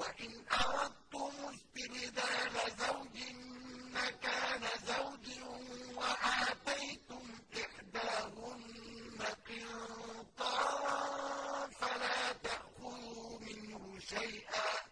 وَإِنْ أَرَدتُّمُ اسْتِبْدَالَ زَوْجٍ مَّكَانَ زَوْجٍ وَآتَيْتُمْ إِحْدَاهُنَّ قِنطَارًا فَلَا تَأْخُذُوا مِنْهُ شَيْئًا